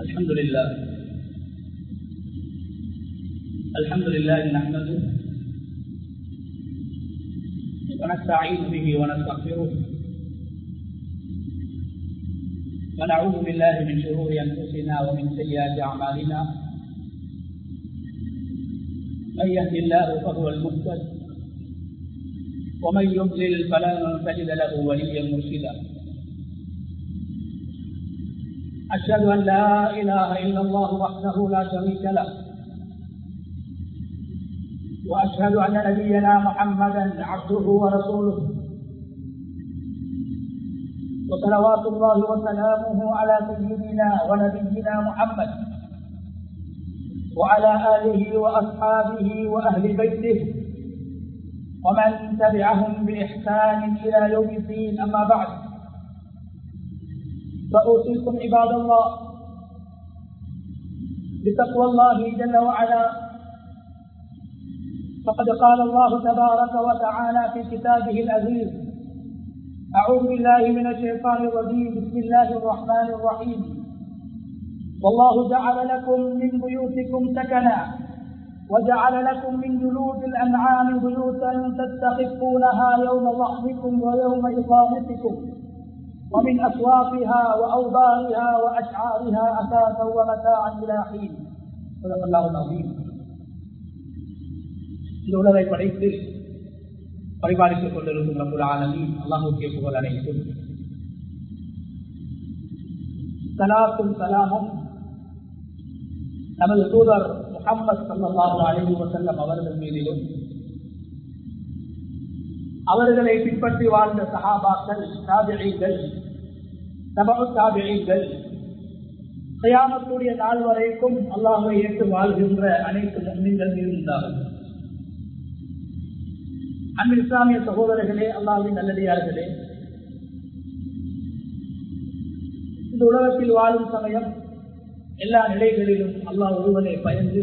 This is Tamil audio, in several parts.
الحمد لله. الحمد لله نحمده ونستعين به ونستغفره. ونعوذ بالله من شرور أنفسنا ومن سيئات أعمالنا. من يهد الله فهو المهتد. ومن يضلل فلن تجد له وليا مرشدا. أشهد أن لا إله إلا الله وحده لا شريك له. وأشهد أن نبينا محمدا عبده ورسوله. وصلوات الله وسلامه على سيدنا ونبينا محمد وعلى آله وأصحابه وأهل بيته ومن تبعهم بإحسان إلى يوم الدين. أما بعد فأوصيكم عباد الله بتقوى الله جل وعلا. فقد قال الله تبارك وتعالى في كتابه العزيز أعوذ بالله من الشيطان الرجيم بسم الله الرحمن الرحيم. والله جعل لكم من بيوتكم سكنا وجعل لكم من جلود الأنعام بيوتا تستخفونها يوم ضحكم ويوم إقامتكم. ومن أسواقها وأوبارها وأشعارها أساسا ومتاعا إلى حين صدق الله العظيم இந்த உலகை படைத்து பரிபாலித்துக் கொண்டிருக்கும் ரபுல் ஆலமின் அல்லாஹுக்கே புகழ் அனைத்தும் சலாத்தும் சலாமும் நமது தூதர் முகமது சல்லாஹு அலி வசல்லம் அவர்கள் மீதிலும் அவர்களை பின்பற்றி வாழ்ந்த சகாபாக்கள் தாபிழைகள் தபு தாபிழைகள் கயாமக்கூடிய நாள் வரைக்கும் அல்லாஹை ஏற்று வாழ்கின்ற அனைத்து முன்னிகள் இருந்தார்கள் அன்பு இஸ்லாமிய சகோதரர்களே அல்லாஹின் நல்லடியார்களே இந்த உலகத்தில் வாழும் சமயம் எல்லா நிலைகளிலும் அல்லாஹ் ஒருவனை பயந்து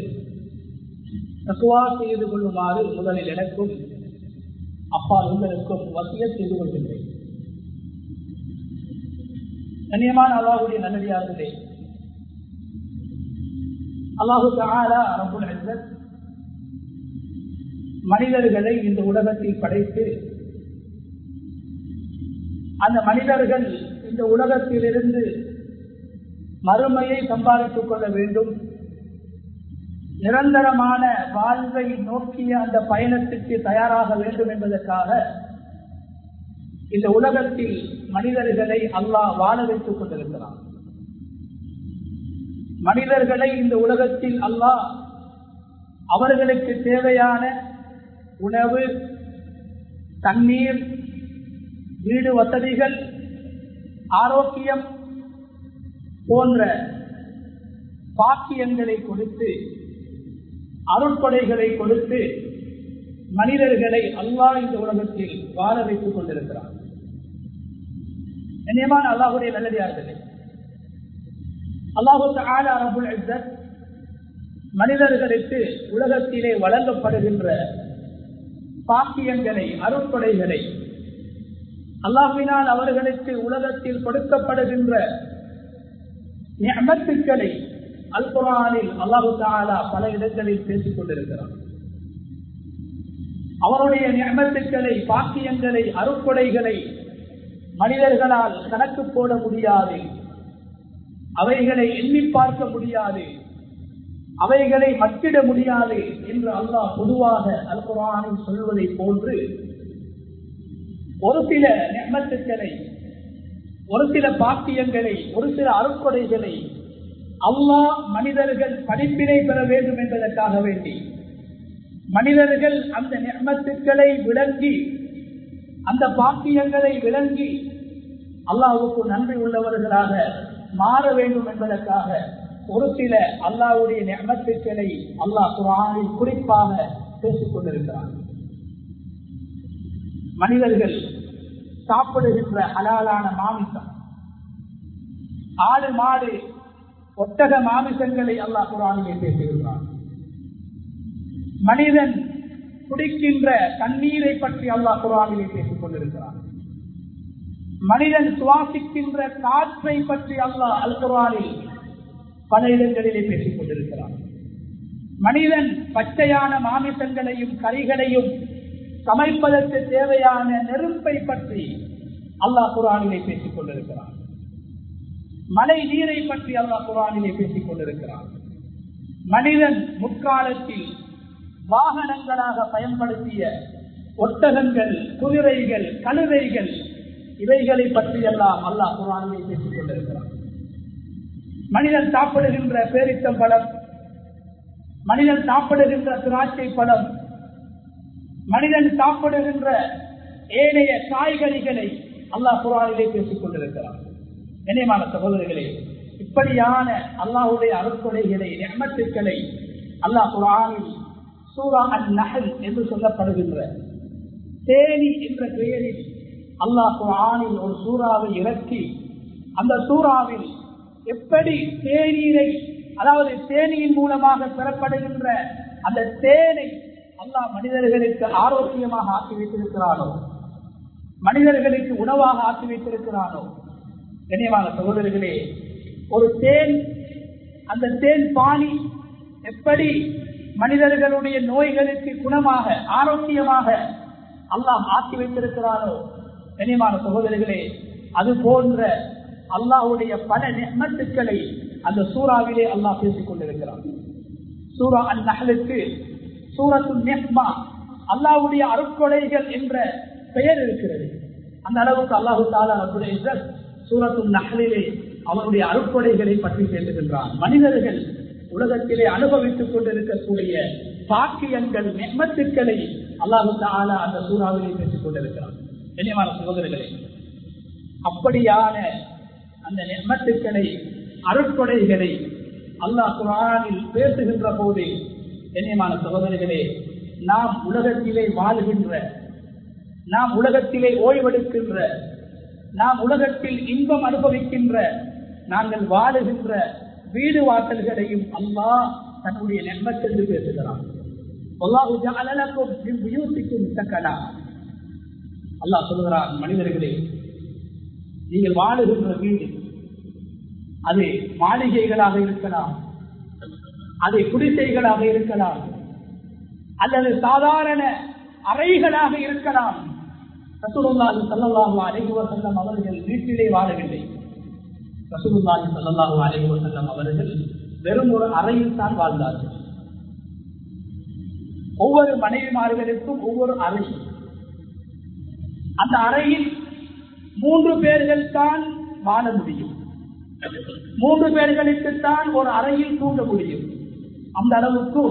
தக்குவா செய்து கொள்ளுமாறு முதலில் எனக்கும் அப்பா உங்களுக்கும் வசிய செய்து கொள்கின்றேன். கண்ணியமான அல்லாஹுடைய நல்லடியார்களே அல்லாஹு தாலா மனிதர்களை இந்த உலகத்தில் படைத்து அந்த மனிதர்கள் இந்த உலகத்திலிருந்து மறுமையை சம்பாதித்துக் கொள்ள வேண்டும். நிரந்தரமான வாழ்வை நோக்கிய அந்த பயணத்துக்கு தயாராக வேண்டும் என்பதற்காக இந்த உலகத்தில் மனிதர்களை அல்லாஹ் வாழ வைத்துக் கொண்டிருக்கிறான். மனிதர்களை இந்த உலகத்தில் அல்லாஹ் அவர்களுக்கு தேவையான உணவு தண்ணீர் வீடு வசதிகள் ஆரோக்கியம் போன்ற பாக்கியங்களை கொடுத்து அருட்படைகளை கொடுத்து மனிதர்களை அல்லா இந்த உலகத்தில் வாழ வைத்துக் கொண்டிருக்கிறார் நினைவான அல்லாஹுடைய நல்லதார்களே அல்லாஹு ஆலா ரபுல் மனிதர்களுக்கு உலகத்திலே வழங்கப்படுகின்ற பாக்கியங்களை அருட்படைகளை அல்லாஹினால் அவர்களுக்கு உலகத்தில் கொடுக்கப்படுகின்ற நியமத்துக்களை அல் குரானில் அல்லாஹு தாலா பல இடங்களில் பேசிக் கொண்டிருக்கிறார் அவருடைய நியமத்துக்களை பாக்கியங்களை அருட்கொடைகளை மனிதர்களால் கணக்கு போட முடியாது. அவைகளை எண்ணி பார்க்க முடியாது. அவைகளை மத்திட முடியாது என்று அல்லாஹ் பொதுவாக அல் குரானில் சொல்வதை போன்று ஒரு சில நியமத்துக்களை ஒரு சில பாக்கியங்களை ஒரு சில அருட்கொடைகளை அல்லாஹ் மனிதர்கள் படிப்பினை பெற வேண்டும் என்பதற்காக வேண்டி. மனிதர்கள் அந்த நிர்மத்துக்களை விளங்கி அந்த பாக்கியங்களை விளங்கி அல்லாஹுக்கு நன்றி உள்ளவர்களாக மாற வேண்டும் என்பதற்காக ஒரு சில அல்லாவுடைய நியமத்துக்களை அல்லாஹ் குரானில் குறிப்பாக பேசிக் கொண்டிருக்கிறார் மனிதர்கள் சாப்பிடுகின்ற அலாலான மாமிசம் ஆடு மாடு ஒட்டக மாமிசங்களை அல்லாஹ் குரானிலே பேசுகிறான். மனிதன் குடிக்கின்ற தண்ணீரை பற்றி அல்லாஹ் குரானிலே பேசிக் கொண்டிருக்கிறான். மனிதன் சுவாசிக்கின்ற காற்றை பற்றி அல்லாஹ் அல் குரானில் பல இடங்களிலே பேசிக் கொண்டிருக்கிறான். மனிதன் பச்சையான மாமிசங்களையும் கறிகளையும் சமைப்பதற்கு தேவையான நெருப்பை பற்றி அல்லாஹ் குரானிலே பேசிக் கொண்டிருக்கிறான். மழை நீரை பற்றி அல்லாஹ் குரானிலே பேசிக் கொண்டிருக்கிறார் மனிதன் முற்காலத்தில் வாகனங்களாக பயன்படுத்திய ஒட்டகங்கள் குதிரைகள் கழுதைகள் இவைகளை பற்றி எல்லாம் அல்லாஹ் குரானிலே பேசிக் கொண்டிருக்கிறான். மனிதன் சாப்பிடுகின்ற பேரித்தம் பழம் மனிதன் சாப்பிடுகின்ற திராட்சை பழம் மனிதன் சாப்பிடுகின்ற ஏனைய காய்கறிகளை அல்லாஹ் குரானிலே பேசிக் கொண்டிருக்கிறார் இணையமான சகோதரர்களே இப்படியான அல்லாஹுடைய அருட்கொலைகளை நியமத்துக்களை அல்லாஹ் குரானில் சூரா அல் நகல் என்று சொல்லப்படுகின்ற தேனி என்ற பெயரில் அல்லாஹ் குரானில் ஒரு சூறாவை இறக்கி அந்த சூறாவில் எப்படி தேநீரை அதாவது தேனியின் மூலமாக பெறப்படுகின்ற அந்த தேனை அல்லாஹ் மனிதர்களுக்கு ஆரோக்கியமாக ஆக்கி வைத்திருக்கிறானோ மனிதர்களுக்கு உணவாக ஆக்கி வைத்திருக்கிறானோ கண்ணியமான சகோதரர்களே ஒரு தேன் அந்த தேன் பாணி எப்படி மனிதர்களுடைய நோய்களுக்கு குணமாக ஆரோக்கியமாக அல்லாஹ் ஆக்கி வைத்திருக்கிறாரோ கண்ணியமான சகோதரர்களே அது போன்ற அல்லாஹுடைய பல நெமத்துக்களை அந்த சூறாவிலே அல்லாஹ் பேசிக் கொண்டிருக்கிறான். சூரா அன் நகலுக்கு சூரத்து நெஹ்மா அல்லாஹுடைய அருட்கொலைகள் என்ற பெயர் இருக்கிறது. அந்த அளவுக்கு அல்லாஹு தாலா சூரத்தும் நகலிலே அவனுடைய அறுப்படைகளை பற்றி பேசுகின்றான் மனிதர்கள் உலகத்திலே அனுபவித்துக் கொண்டிருக்கக்கூடிய பாக்கியங்கள் நெம்மத்துக்களை அல்லாஹு தாலா அந்த சூறாவிலே பேசிக் கொண்டிருக்கிறான் கண்ணியமான சகோதரர்களே அப்படியான அந்த நெம்மத்துக்களை அருட்கொடைகளை அல்லாஹ் குரானில் பேசுகின்ற போது கண்ணியமான சகோதரர்களே நாம் உலகத்திலே வாழ்கின்ற நாம் உலகத்திலே ஓய்வெடுக்கின்ற நாம் உலகத்தில் இன்பம் அனுபவிக்கின்ற நாங்கள் வாழுகின்ற வீடு வாசல்களையும் அல்லாஹ் தன்னுடைய நெம்மத்தென்று பேசுகிறான். அல்லாஹ் சொல்கிறான் மனிதர்களே நீங்கள் வாழுகின்ற வீடு அது மாளிகைகளாக இருக்கலாம் அது குடிசைகளாக இருக்கலாம் அல்லது சாதாரண அறைகளாக இருக்கலாம் ரசூலுல்லாஹி சல்லாஹூ அலைஹி வசல்லம் அவர்கள் வீட்டிலே வாழவில்லை. ரசூலுல்லாஹி சல்லாஹூ அலைஹி வசல்லம் அவர்கள் வெறும் ஒரு அறையில் தான் வாழ்ந்தார்கள். ஒவ்வொரு மனைவிமார்களுக்கும் ஒவ்வொரு அறை. அந்த அறையில் மூன்று பேர்கள் தான் வாழ முடியும். மூன்று பேர்களுக்குத்தான் ஒரு அறையில் தூங்க முடியும். அந்த அளவுக்கு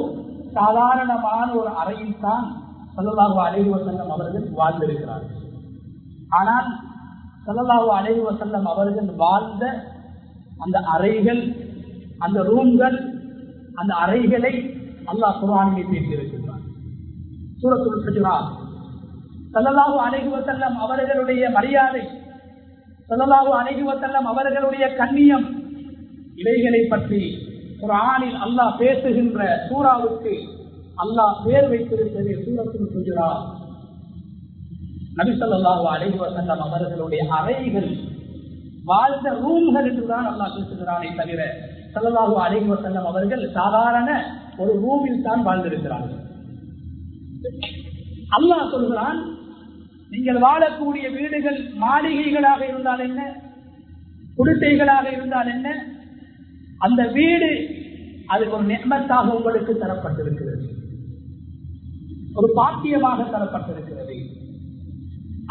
சாதாரணமான ஒரு அறையில் தான் சொல்லலாக அலைஹி வசல்லம் அவர்கள் வாழ்ந்திருக்கிறார்கள். ஆனால் சல்லல்லாஹு அலைஹி வசல்லம் அவர்கள் வாழ்ந்த அந்த அறைகள் அந்த ரூம்கள் அந்த அறைகளை அல்லாஹ் குரானிலே பேசியிருக்கிறார் சூரத்துள் சஜிரா சல்லல்லாஹு அலைஹி வசல்லம் அவர்களுடைய மரியாதை சல்லல்லாஹு அலைஹி வசல்லம் அவர்களுடைய கண்ணியம் இவைகளை பற்றி குரானில் அல்லாஹ் பேசுகின்ற சூறாவுக்கு அல்லாஹ் பேர் வைத்திருப்பது சூரத்துள் சுஜரா நபிசல்லாஹு அலைஹி வசல்லம் அவர்களுடைய அறைகள் வாழ்ந்த ரூம்கள் என்றுதான் அல்லாஹ் பேசுகிறானே தவிர சல்லாஹு அலைஹி வசல்லம் அவர்கள் சாதாரண ஒரு ரூமில் தான் வாழ்ந்திருக்கிறார்கள். அல்லாஹ் சொல்கிறான் நீங்கள் வாழக்கூடிய வீடுகள் மாளிகைகளாக இருந்தால் என்ன? குடிசைகளாக இருந்தால் என்ன? அந்த வீடு அது ஒரு நெம்மத்தாக உங்களுக்கு தரப்பட்டிருக்கிறது. ஒரு பாக்கியமாக தரப்பட்டிருக்கிறது.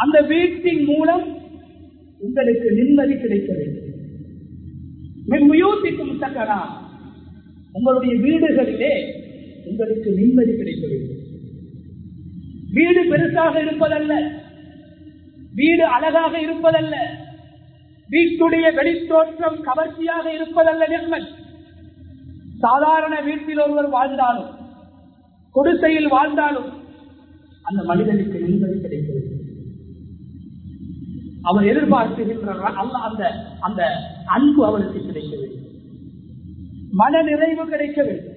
அந்த வீட்டின் மூலம் உங்களுக்கு நிம்மதி கிடைக்க வேண்டும். மின்முயோசிக்கும் சக்கரா உங்களுடைய வீடுகளிலே உங்களுக்கு நிம்மதி கிடைக்க வேண்டும். வீடு பெருசாக இருப்பதல்ல வீடு அழகாக இருப்பதல்ல வீட்டுடைய வெளித்தோற்றம் கவர்ச்சியாக இருப்பதல்ல நிர்மல். சாதாரண வீட்டில் ஒருவர் வாழ்ந்தாலும் குடிசையில் வாழ்ந்தாலும் அந்த மனிதனுக்கு நிம்மதி கிடைக்கும். அவர் எதிர்பார்க்கின்ற அல்ல அந்த அந்த அன்பு அவருக்கு கிடைக்க வேண்டும். மன நிறைவு கிடைக்க வேண்டும்.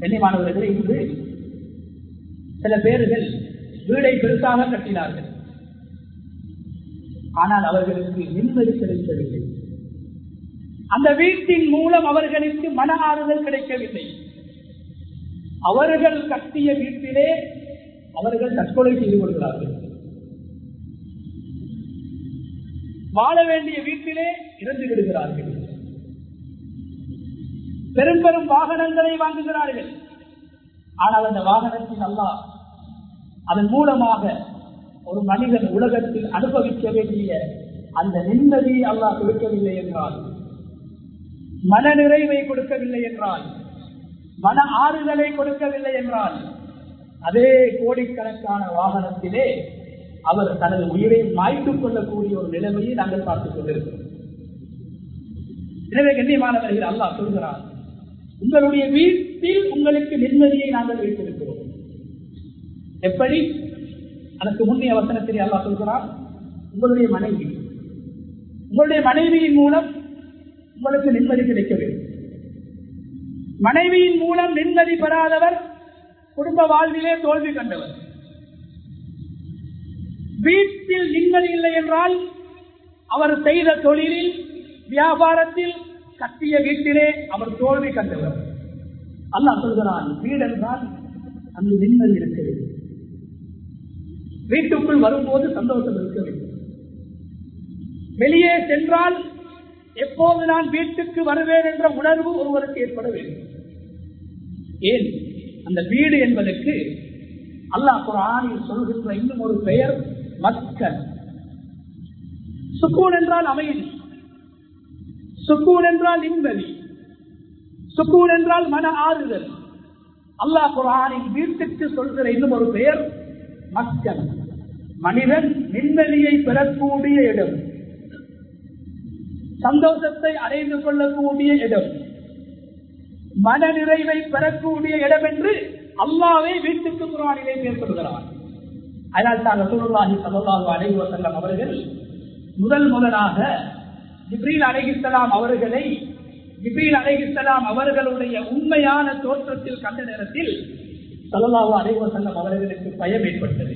கண்ணியமானவர்களே இன்று சில பேர்கள் வீடை பெருசாக கட்டினார்கள். ஆனால் அவர்களுக்கு நிம்மதி கிடைக்கவில்லை. அந்த வீட்டின் மூலம் அவர்களுக்கு மன ஆறுதல் கிடைக்கவில்லை. அவர்கள் கட்டிய வீட்டிலே அவர்கள் தற்கொலை செய்து கொள்கிறார்கள். வாழ வேண்டிய வீட்டிலே இறந்து விடுகிறார்கள். பெரும் பெரும் வாகனங்களை வாங்குகிறார்கள். ஆனால் அந்த வாகனத்தில் அல்லா அதன் மூலமாக ஒரு மனிதன் உலகத்தில் அனுபவிக்க வேண்டிய அந்த நிம்மதியை அல்லாஹ் கொடுக்கவில்லை என்றால் மன நிறைவை கொடுக்கவில்லை என்றால் மன ஆறுதலை கொடுக்கவில்லை என்றால் அதே கோடிக்கணக்கான வாகனத்திலே அவர் தனது உயிரை மாய்த்துக் கொள்ளக்கூடிய ஒரு நிலைமையை நாங்கள் பார்த்துக் கொண்டிருக்கிறோம். எனவே கண்ணியமானவர்கள் அல்லாஹ் சொல்கிறார் உங்களுடைய வீட்டில் உங்களுக்கு நிம்மதியை நாங்கள் வைத்திருக்கிறோம். எப்படி? அதற்கு முந்தைய வசனத்தில் அல்லாஹ் சொல்கிறார் உங்களுடைய மனைவி உங்களுடைய மனைவியின் மூலம் உங்களுக்கு நிம்மதி கிடைக்க வேண்டும். மனைவியின் மூலம் நிம்மதி பெறாதவர் குடும்ப வாழ்விலே தோல்வி கண்டவர். வீட்டில் நிம்மதி இல்லை என்றால் அவர் செய்த தொழிலில் வியாபாரத்தில் கட்டிய வீட்டிலே அவர் தோல்வி கண்டவர். அல்லாஹ் சொல்கிறான் வீடு என்றால் அங்கு நிம்மதி இருக்க வேண்டும். வீட்டுக்குள் வரும்போது சந்தோஷம் இருக்க வேண்டும். வெளியே சென்றால் எப்போது நான் வீட்டுக்கு வருவேன் என்ற உணர்வு ஒருவருக்கு ஏற்பட வேண்டும். ஏன்? அந்த வீடு என்பதற்கு அல்லாஹ் குரானில் சொல்கின்ற இன்னும் ஒரு பெயர் மக்கள். சுக்கூன் என்றால் அமைதி. சுக்கூன் என்றால் நிம்மதி சுக்கூன் என்றால் மன ஆறுதல். அல்லாஹ் குரானின் வீட்டுக்கு சொல்கிற இன்னும் ஒரு பெயர் மக்கள். மனிதன் நிம்மதியை பெறக்கூடிய இடம். சந்தோஷத்தை அடைந்து கொள்ளக்கூடிய இடம். மன நிறைவை பெறக்கூடிய இடம் என்று அல்லாவே வீட்டுக்கு குரானிலே பேசப்படுகிறார் அதனால் தான் ரசூலுல்லாஹி சல்லாஹு அலைஹி வசல்லம் அவர்கள் முதல் முதலாக ஜிப்ரீல் அலைஹிஸ்லாம் அவர்களை ஜிப்ரீல் அலைஹிஸ்லாம் அவர்களுடைய உண்மையான தோற்றத்தில் கண்ட நேரத்தில் சல்லாஹு அலைஹி வஸல்லம் அவர்களுக்கு பயம் ஏற்பட்டது.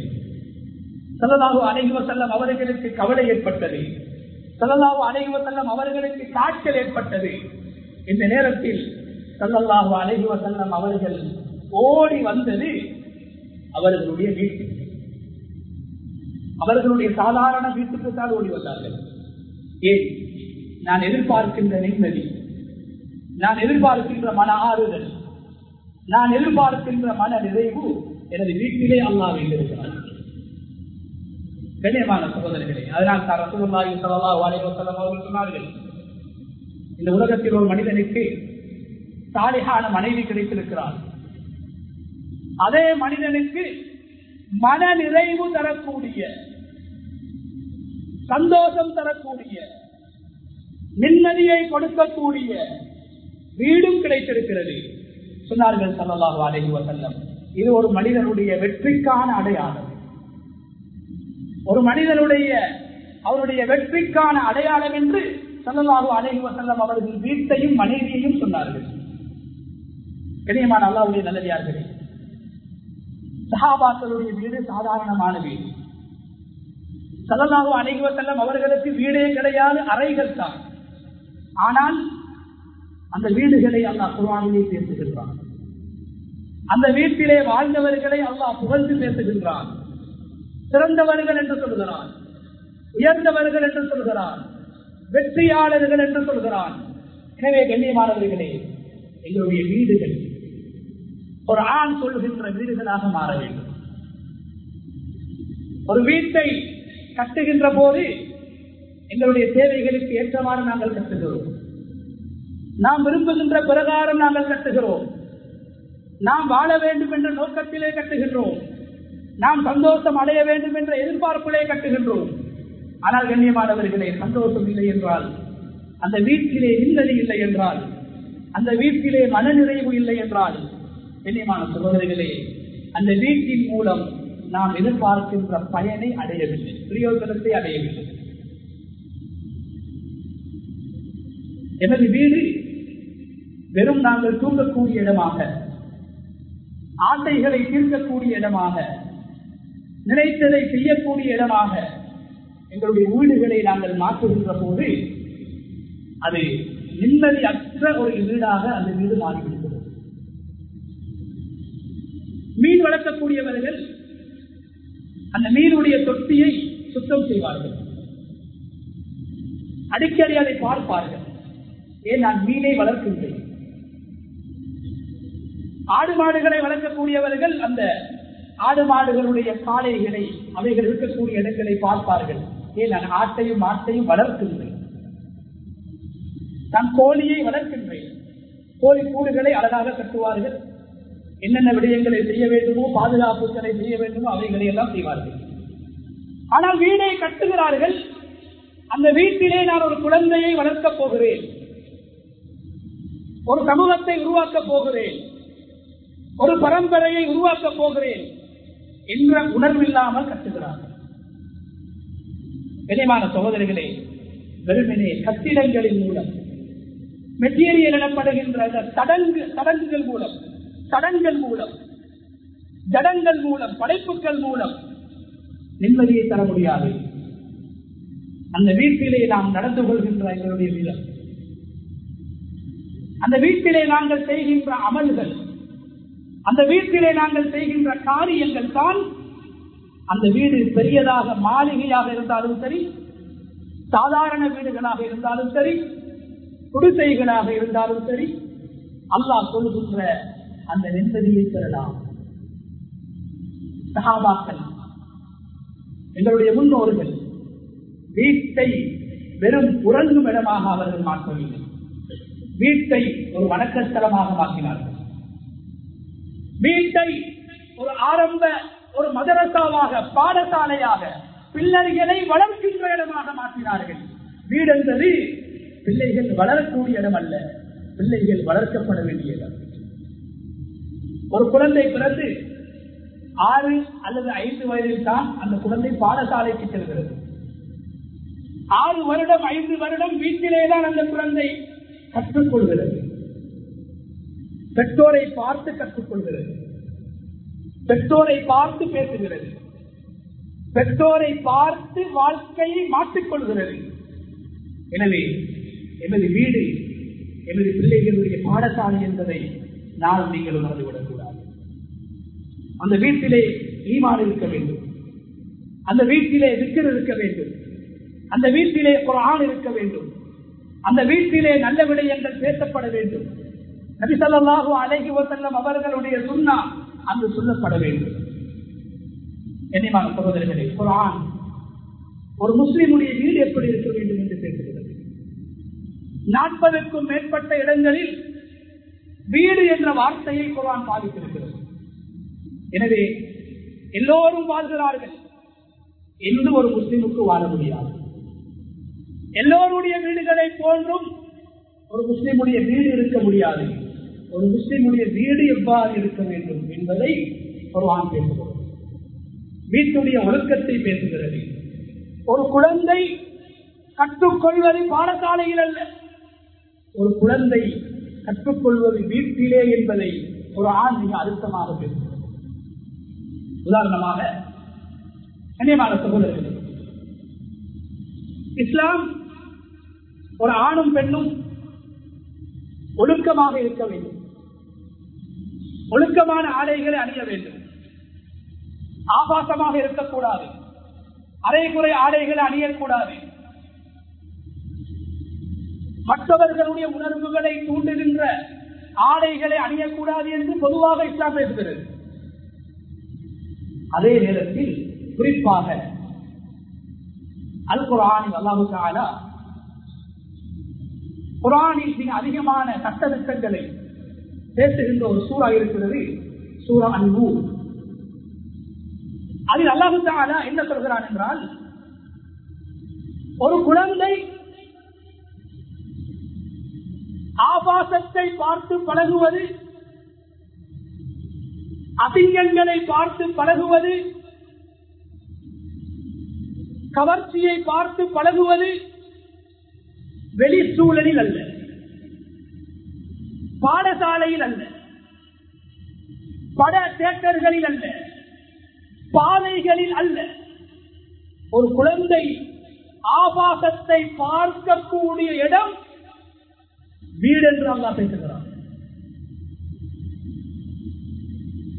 ஸல்லல்லாஹு அலைஹி வஸல்லம் அவர்களுக்கு கவலை ஏற்பட்டது. ஸல்லல்லாஹு அலைஹி வஸல்லம் அவர்களுக்கு காய்ச்சல் ஏற்பட்டது. இந்த நேரத்தில் ஸல்லல்லாஹு அலைஹி வஸல்லம் அவர்கள் ஓடி வந்தது அவர்களுடைய வீட்டுக்கு அவர்களுடைய சாதாரண வீட்டுக்கு தான் ஓடி வந்தார்கள் ஏன் நான் எதிர்பார்க்கின்ற நிம்மதி நான் எதிர்பார்க்கின்ற மன ஆறுதல் நான் எதிர்பார்க்கின்ற மன நிறைவு எனது வீட்டிலே அல்லா இருக்கிறார் கண்ணியமான சகோதரர்களே அதனால் தான் ரசூலுல்லாஹி ஸல்லல்லாஹு அலைஹி வஸல்லம் அவர்கள் சொன்னார்கள் இந்த உலகத்தில் ஒரு மனிதனுக்கு சாலிகான மனைவி கிடைத்திருக்கிறார் அதே மனிதனுக்கு மன நிறைவு தரக்கூடிய சந்தோஷம் தரக்கூடிய நிம்மதியை கொடுக்கக்கூடிய வீடும் கிடைத்திருக்கிறது. சொன்னார்கள் சல்லல்லாஹு அலஹி வசல்லம் இது ஒரு மனிதனுடைய வெற்றிக்கான அடையாளம். ஒரு மனிதனுடைய அவருடைய வெற்றிக்கான அடையாளம் என்று சல்லல்லாஹு அலஹி வசல்லம் அவர்கள் வீட்டையும் மனைவியையும் சொன்னார்கள். கனியமான அல்லாவுடைய நல்லதார்களே சஹாபாக்களுடைய வீடு சாதாரணமான வீடு சல்லல்லாஹு அலைஹி அவர்களுக்கு வீடே கிடையாது அறைகள் தான். ஆனால் அந்த வீடுகளை அல்லாஹ் குர்ஆனிலே பேசுகின்றான். அந்த வீட்டிலே வாழ்ந்தவர்களை அல்லாஹ் புகழ்ந்து பேசுகின்றான். சிறந்தவர்கள் என்று சொல்கிறான். உயர்ந்தவர்கள் என்று சொல்கிறான். வெற்றியாளர்கள் என்று சொல்கிறான். எனவே கண்ணியமானவர்களே எங்களுடைய வீடுகள் ஒரு ஆண் சொல்கின்ற வீடுகளாக மாற வேண்டும். ஒரு வீட்டை கட்டுகின்ற போது எங்களுடைய தேவைகளுக்கு ஏற்றவாறு நாங்கள் கட்டுகிறோம். நாம் விரும்புகின்ற பிரகாரம் நாங்கள் கட்டுகிறோம். நாம் வாழ வேண்டும் என்ற நோக்கத்திலே கட்டுகின்றோம். நாம் சந்தோஷம் அடைய வேண்டும் என்ற எதிர்பார்ப்பிலே கட்டுகின்றோம். ஆனால் கண்ணியமானவர்களே சந்தோஷம் இல்லை என்றால் அந்த வீட்டிலே நிம்மதி இல்லை என்றால் அந்த வீட்டிலே மனநிறைவு இல்லை என்றால் கண்ணியமான சகோதரிகளே அந்த வீட்டின் மூலம் நாம் எதிர்பார்க்கின்ற பயனை அடையவில்லை. பிரயோஜனத்தை அடையவில்லை. எனது வீடு வெறும் நாங்கள் தூங்கக்கூடிய இடமாக ஆசைகளை தீர்க்கக்கூடிய இடமாக நினைத்ததை செய்யக்கூடிய இடமாக எங்களுடைய வீடுகளை நாங்கள் மாற்றுகின்ற போது அது நிம்மதி அற்ற ஒரு வீடாக அந்த வீடு மாறிவிடும். மீன் வளர்க்கக்கூடியவர்கள் அந்த மீனுடைய தொட்டியை சுத்தம் செய்வார்கள். அடிக்கடி அதை பார்ப்பார்கள். ஏன் நான் மீனை வளர்க்கின்றேன். ஆடு மாடுகளை வளர்க்கக்கூடியவர்கள் அந்த ஆடு மாடுகளுடைய காளைகளை அவைகள் இருக்கக்கூடிய இடங்களை பார்ப்பார்கள். ஏன் நான் ஆட்டையும் மாட்டையும் வளர்க்கின்றேன். நான் கோழியை வளர்க்கின்றேன். கோழி கூடுகளை அழகாக கட்டுவார்கள். என்னென்ன விடயங்களை செய்ய வேண்டுமோ பாதுகாப்புகளை செய்ய வேண்டுமோ அவைகளை எல்லாம் செய்வார்கள். ஆனால் வீடை கட்டுகிறார்கள். அந்த வீட்டிலே நான் ஒரு குழந்தையை வளர்க்கப் போகிறேன். ஒரு சமூகத்தை உருவாக்கப் போகிறேன். ஒரு பரம்பரையை உருவாக்கப் போகிறேன் என்ற உணர்வில்லாமல் கட்டுகிறார்கள். கனியமான சகோதரிகளே வெறுமனே கட்டிடங்களின் மூலம் மெட்டீரியல் எனப்படுகின்ற அந்த தடங்கு தடங்குகள் மூலம் தடங்கள் மூலம் ஜடங்கள் மூலம் படைப்புகள் மூலம் நிம்மதியை தர முடியாது. அந்த வீட்டிலே நாம் நடந்து கொள்கின்ற எங்களுடைய வீரம் அந்த வீட்டிலே நாங்கள் செய்கின்ற அமல்கள் அந்த வீட்டிலே நாங்கள் செய்கின்ற காரியங்கள் தான் அந்த வீடு பெரியதாக மாளிகையாக இருந்தாலும் சரி சாதாரண வீடுகளாக இருந்தாலும் சரி குடிசைகளாக இருந்தாலும் சரி அல்லாஹ் சொல்லுகின்ற அந்த நிம்மதியை பெறலாம் சகாபாக்கள் எங்களுடைய முன்னோர்கள் வீட்டை வெறும் உறங்கும் இடமாக அவர்கள் மாற்றவில்லை. வீட்டை ஒரு வணக்கஸ்தலமாக மாற்றினார்கள். வீட்டை ஒரு ஆரம்ப ஒரு மதரசாவாக பாடசாலையாக பிள்ளைகளை வளர்க்கின்ற இடமாக மாற்றினார்கள். வீடு என்பது பிள்ளைகள் வளரக்கூடிய இடம் அல்ல பிள்ளைகள் வளர்க்கப்பட வேண்டிய இடம். ஒரு குழந்தை பிறந்து ஆறு அல்லது ஐந்து வயதில் தான் அந்த குழந்தை பாடசாலைக்கு செல்கிறது. ஆறு வருடம் ஐந்து வருடம் வீட்டிலேதான் அந்த குழந்தை கற்றுக்கொள்கிறது. பெற்றோரை பார்த்து கற்றுக்கொள்கிறது. பெற்றோரை பார்த்து பேசுகிறது. பெற்றோரை பார்த்து வாழ்க்கையை மாற்றிக்கொள்கிறது. எனவே எமது வீடு எமது பிள்ளைகளுடைய பாடசாலை என்பதை நான் நீங்கள் உணர்ந்துவிடக்கூடாது அந்த வீட்டிலே ஈமான் இருக்க வேண்டும். அந்த வீட்டிலே விக்கர் இருக்க வேண்டும். அந்த வீட்டிலே குரான் இருக்க வேண்டும். அந்த வீட்டிலே நல்ல விடயங்கள் பேசப்பட வேண்டும். நபிசல்லாஹு அழகி செல்லம் அவர்களுடைய சுண்ணா அங்கு சொல்லப்பட வேண்டும். என்னைமான சகோதரர்களே குரான் ஒரு முஸ்லிமுடைய வீடு எப்படி இருக்க வேண்டும் என்று பேசுகிறது நாற்பதுக்கும் மேற்பட்ட இடங்களில் வீடு என்ற வார்த்தையை குரான் பாதித்திருக்கிறது எனவே எல்லோரும் வாழ்கிறார்கள். என்று ஒரு முஸ்லிமுக்கு வாழ முடியாது. எல்லோருடைய வீடுகளை போன்றும் ஒரு முஸ்லிமுடைய வீடு இருக்க முடியாது. ஒரு முஸ்லிமுடைய வீடு எவ்வாறு இருக்க வேண்டும் என்பதை ஒரு ஆண் பேசுகிறோம் வீட்டுடைய ஒழுக்கத்தை பேசுகிறது. ஒரு குழந்தை கற்றுக்கொள்வது பாடசாலையில் அல்ல. ஒரு குழந்தை கற்றுக்கொள்வது வீட்டிலே என்பதை ஒரு ஆண் மிக அழுத்தமாக பேசுகிறது. உதாரணமாக கண்ணியமான சகோதரர்கள் இஸ்லாம் ஒரு ஆணும் பெண்ணும் ஒழுக்கமாக இருக்க வேண்டும். ஒழுக்கமான ஆடைகளை அணிய வேண்டும். ஆபாசமாக இருக்கக்கூடாது. அரைகுறை ஆடைகளை அணியக்கூடாது. மற்றவர்களுடைய உணர்வுகளை தூண்டுகின்ற ஆடைகளை அணியக்கூடாது என்று பொதுவாக இஸ்லாம் பேசுகிறது. அதே நேரத்தில் குறிப்பாக அல் குரானில் அல்லாஹு தாலா குரானில் மிக அதிகமான சட்ட திட்டங்களை பேசுகின்ற ஒரு சூறா இருக்கிறது சூறா அன்பு அதில் அல்லாஹு தாலா என்ன சொல்கிறான் என்றால் ஒரு குழந்தை ஆபாசத்தை பார்த்து பழகுவது அசிங்கங்களை பார்த்து பழகுவது கவர்ச்சியை பார்த்து பழகுவது வெளி சூழலில் அல்ல. பாடசாலையில் அல்ல. பட தேட்டர்களில் அல்ல. பாதைகளில் அல்ல. ஒரு குழந்தை ஆபாசத்தை பார்க்கக்கூடிய இடம் வீடு என்று அல்லா பேசுகிறார்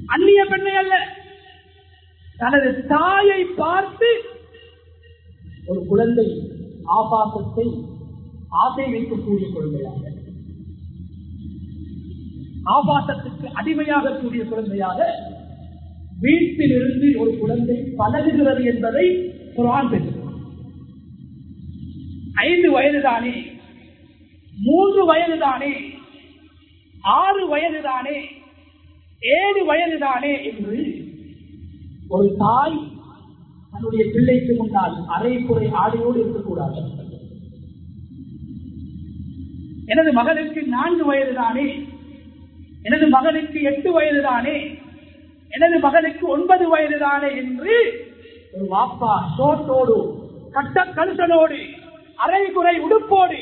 அந்நிய பெண்ணை அல்ல. தனது தாயை பார்த்து ஒரு குழந்தை ஆபாசத்தை ஆசை வைக்கக்கூடிய குழந்தையாக ஆபாசத்துக்கு அடிமையாக கூடிய குழந்தையாக வீட்டில் இருந்து ஒரு குழந்தை பழகுகிறது என்பதை குரான் பேசுகிறது ஐந்து வயதுதானே? மூன்று வயதுதானே? ஆறு வயதுதானே? ஏழு வயதுதானே என்று ஒரு தாய் தன்னுடைய பிள்ளைக்கு முன்னால் அரைக்குறை குறை ஆடையோடு இருக்கக்கூடாது. எனது மகனுக்கு நான்கு வயதுதானே? எனது மகனுக்கு எட்டு வயதுதானே? எனது மகனுக்கு ஒன்பது வயதுதானே என்று ஒரு வாப்பா சோட்டோடு கட்ட கழுசனோடு அரைகுறை உடுப்போடு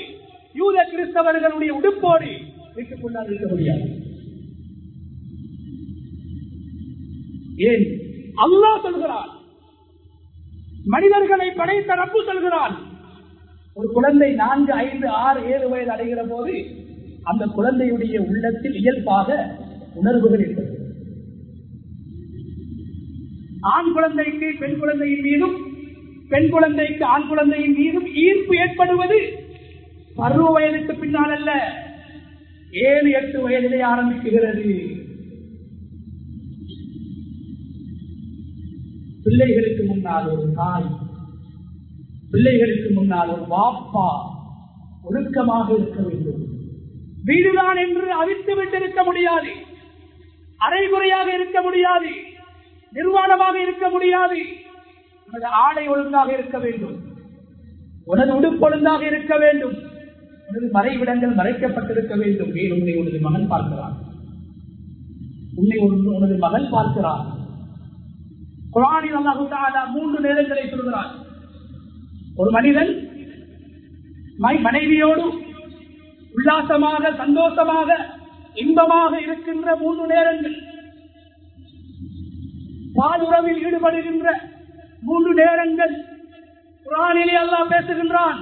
யூத கிறிஸ்தவர்களுடைய உடுப்போடு வீட்டுக்குள்ளால் இருக்க முடியாது. ஏன்? அல்லாஹ் சொல்கிறான். மனிதர்களை படைத்த ரப்பு சொல்கிறான். ஒரு குழந்தை நான்கு ஐந்து ஆறு ஏழு வயது அடைகிற போது அந்த குழந்தையுடைய உள்ளத்தில் இயல்பாக உணர்வுகள் இருக்கிறது ஆண் குழந்தைக்கு பெண் குழந்தையின் மீதும் பெண் குழந்தைக்கு ஆண் குழந்தையின் மீதும் ஈர்ப்பு ஏற்படுவது பருவ வயதுக்கு பின்னால் அல்ல. ஏழு எட்டு வயதிலே ஆரம்பிக்குகிறது. பிள்ளைகளுக்கு முன்னால் ஒரு தாய் பிள்ளைகளுக்கு முன்னால் ஒரு வாப்பா ஒழுக்கமாக இருக்க வேண்டும். வீடுதான் என்று அவித்து விட்டிருக்க முடியாது. அரைகுறையாக இருக்க முடியாது. நிர்வாணமாக இருக்க முடியாது. உனது ஆடை ஒழுங்காக இருக்க வேண்டும். உனது உடுப்பு ஒழுங்காக இருக்க வேண்டும். உனது மறைவிடங்கள் மறைக்கப்பட்டிருக்க வேண்டும். ஏன் உன்னை உனது மகன் பார்க்கிறான்? உன்னை உனது மகன் பார்க்கிறான். குரானில் அல்லாஹு தாலா மூன்று நேரங்களை சொல்கிறார். ஒரு மனிதன் மனைவியோடு உல்லாசமாக சந்தோஷமாக இன்பமாக இருக்கின்ற மூன்று நேரங்கள் பாலுறவில் ஈடுபடுகின்ற மூன்று நேரங்கள் குரானிலே அல்லாஹ் பேசுகின்றான்.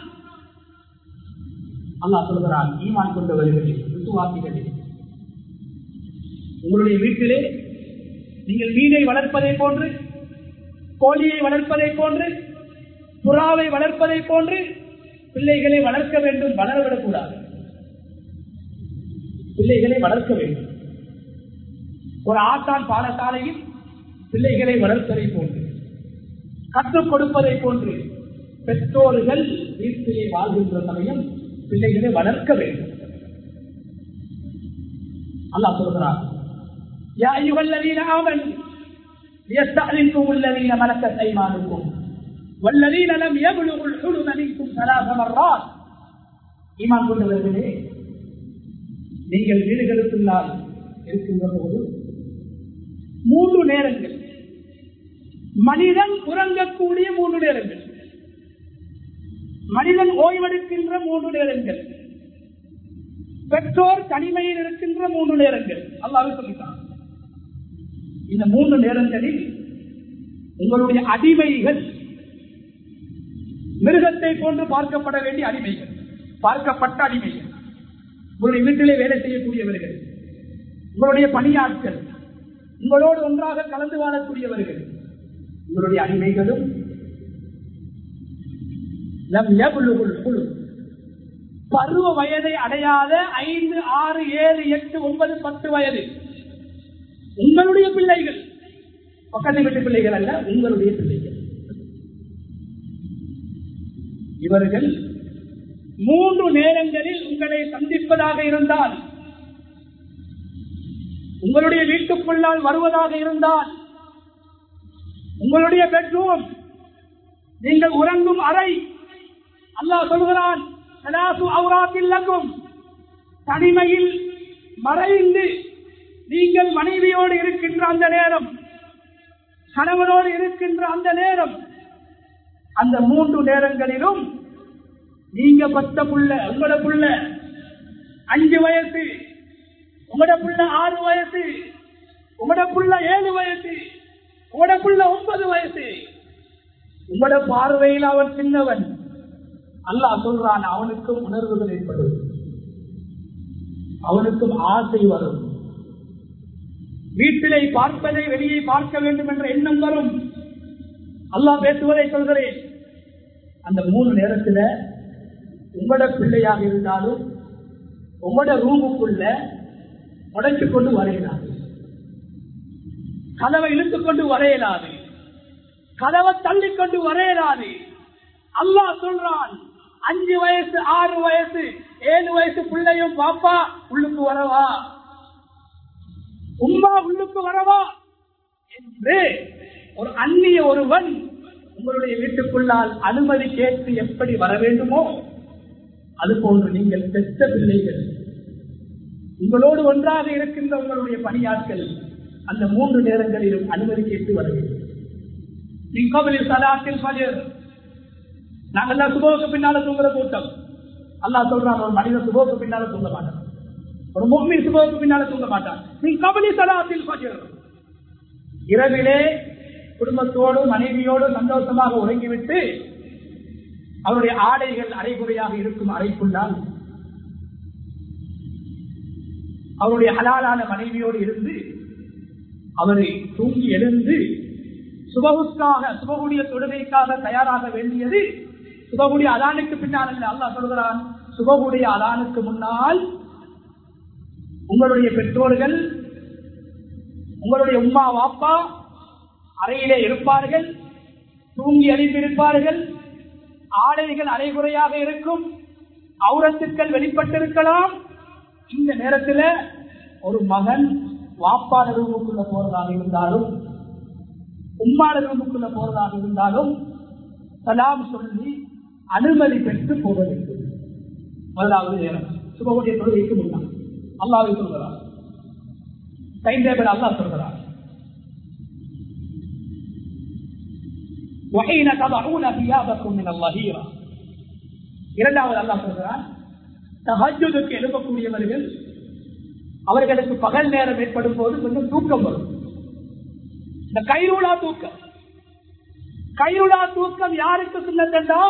அல்லாஹ் சொல்கிறான் ஈமான் கொண்டவர்களே விசுவாசிகளே உங்களுடைய வீட்டிலே நீங்கள் மீனை வளர்ப்பதை போன்று கோழியை வளர்ப்பதை போன்று புறாவை வளர்ப்பதை போன்று பிள்ளைகளை வளர்க்க வேண்டும் வளரவிடக்கூடாது. பிள்ளைகளை வளர்க்க வேண்டும். ஒரு ஆட்டான் பாடசாலையில் பிள்ளைகளை வளர்ப்பதை போன்று கற்றுக் கொடுப்பதை போன்று பெற்றோர்கள் வீட்டிலே வாழ்கின்ற சமயம் பிள்ளைகளை வளர்க்க வேண்டும். அல்லாஹ் சொல்கிறார் ليستأذنكم الذين ملكت أيمانكم والذين لم يبلغوا الحلم منكم ثلاث مرات ஈமான் கொண்டவர்களே நீங்கள் வீடுகளுக்குள்ளால் இருக்கின்ற போது மூன்று நேரங்கள் மனிதன் உறங்கக்கூடிய மூன்று நேரங்கள் மனிதன் ஓய்வெடுக்கின்ற மூன்று நேரங்கள் பெற்றோர் தனிமையில் இருக்கின்ற மூன்று நேரங்கள் அல்லாவே சொல்லிட்டான் இந்த மூன்று நேரங்களில் உங்களுடைய அடிமைகள் மிருகத்தை போன்று பார்க்கப்பட வேண்டிய அடிமைகள் பார்க்கப்பட்ட அடிமைகள் உங்களுடைய வீட்டிலே வேலை செய்யக்கூடியவர்கள் உங்களுடைய பணியாட்கள் உங்களோடு ஒன்றாக கலந்து வாழக்கூடியவர்கள் உங்களுடைய அடிமைகளும் நம் குழு பருவ வயதை அடையாத ஐந்து ஆறு ஏழு எட்டு ஒன்பது பத்து வயது உங்களுடைய பிள்ளைகள். பக்கத்து வீட்டு பிள்ளைகள் அல்ல உங்களுடைய பிள்ளைகள். இவர்கள் மூன்று நேரங்களில் உங்களை சந்திப்பதாக இருந்தால் உங்களுடைய வீட்டுக்குள்ளால் வருவதாக இருந்தால் உங்களுடைய பெட்ரூம் நீங்கள் உறங்கும் அறை அல்லாஹ் சொல்கிறான் தனிமையில் மறைந்து நீங்கள் மனைவியோடு இருக்கின்ற அந்த நேரம் கணவனோடு இருக்கின்ற அந்த நேரம் அந்த மூன்று நேரங்களிலும் நீங்க பத்த புள்ள உங்களோட புள்ள அஞ்சு வயசு உங்களோட புள்ள ஆறு வயசு உங்களோட புள்ள ஏழு வயசு உங்களோட புள்ள ஒன்பது வயசு. உங்களோட பார்வையில் அவன் சின்னவன். அல்லாஹ் சொல்றான் அவனுக்கும் உணர்வுகள் ஏற்படும். அவனுக்கும் ஆசை வரும். வீட்டிலே பார்ப்பதை வெளியே பார்க்க வேண்டும் என்ற எண்ணம் வரும். அல்லாஹ் பேசுவதை சொல்கிறேன். அந்த மூணு நேரத்துல உங்களோட பிள்ளையாக இருந்தாலும் உங்களோட ரூமுக்குள்ள உடைச்சு கொண்டு வரையலாது. கதவை இழுத்துக் கொண்டு வரையலாது. கதவை தள்ளிக்கொண்டு வரையலாது. அல்லாஹ் சொல்றான் அஞ்சு வயசு ஆறு வயசு ஏழு வயசு பிள்ளையும் பாப்பா உள்ளுக்கு வரவா? உம்மா உள்ளுக்கு வரவா என்று ஒரு அந்நிய ஒருவன் உங்களுடைய வீட்டுக்குள்ளால் அனுமதி கேட்டு எப்படி வர வேண்டுமோ அது போன்று நீங்கள் பெற்ற பிள்ளைகள். உங்களோடு ஒன்றாக இருக்கின்ற உங்களுடைய பணியாட்கள் அந்த மூன்று நேரங்களிலும் அனுமதி கேட்டு வர வேண்டும். நாங்கள் சுபோக்கு பின்னால தூங்குற கூட்டம். அல்லா சொல்றான் ஒரு மனித சுபோக்கு பின்னால தூங்க மாட்டோம் ஒரு மோமி சுபத்துக்கு பின்னால தூங்க மாட்டான் நீ கபலி சலாத்தில் பஜர் இரவிலே குடும்பத்தோடு மனைவியோடு சந்தோஷமாக உறங்கிவிட்டு அவருடைய ஆடைகள் அரைகுறையாக இருக்கும் அறைக்குள்ளால் அவருடைய ஹலாலான மனைவியோடு இருந்து அவரை தூங்கி எழுந்து சுபகுக்காக சுபகுடைய தொழுகைக்காக தயாராக வேண்டியது சுபகுடைய அதானுக்கு பின்னால் அல்லா அல்லாஹ் சொல்கிறான் சுபகுடைய அதானுக்கு முன்னால் உங்களுடைய பெற்றோர்கள் உங்களுடைய உம்மா வாப்பா அறையிலே இருப்பார்கள் தூங்கி எழுப்பியிருப்பார்கள் ஆடைகள் அரைகுறையாக இருக்கும் அவுரத்துக்கள் வெளிப்பட்டிருக்கலாம். இந்த நேரத்தில் ஒரு மகன் வாப்பா ரூமுக்குள்ள போறதாக இருந்தாலும் உம்மா ரூமுக்குள்ள போறதாக இருந்தாலும் சலாம் சொல்லி அனுமதி பெற்று போக வேண்டும். முதலாவது நேரம். சுபகுடைய தொழுகைக்கு முன்னால். அல்லாவை சொல்கிறார் டைம் டேபிள் அல்லா சொல்கிறார் وحين تضعون ثيابكم من الظهيرة இரண்டாவது அல்லாஹ் சொல்கிறான் தஹஜுதுக்கு எழுப்பக்கூடியவர்கள் அவர்களுக்கு பகல் நேரம் ஏற்படும் போது கொஞ்சம் தூக்கம் வரும் இந்த கைரூலா தூக்கம் கைருளா தூக்கம் யாருக்கு சொன்னதா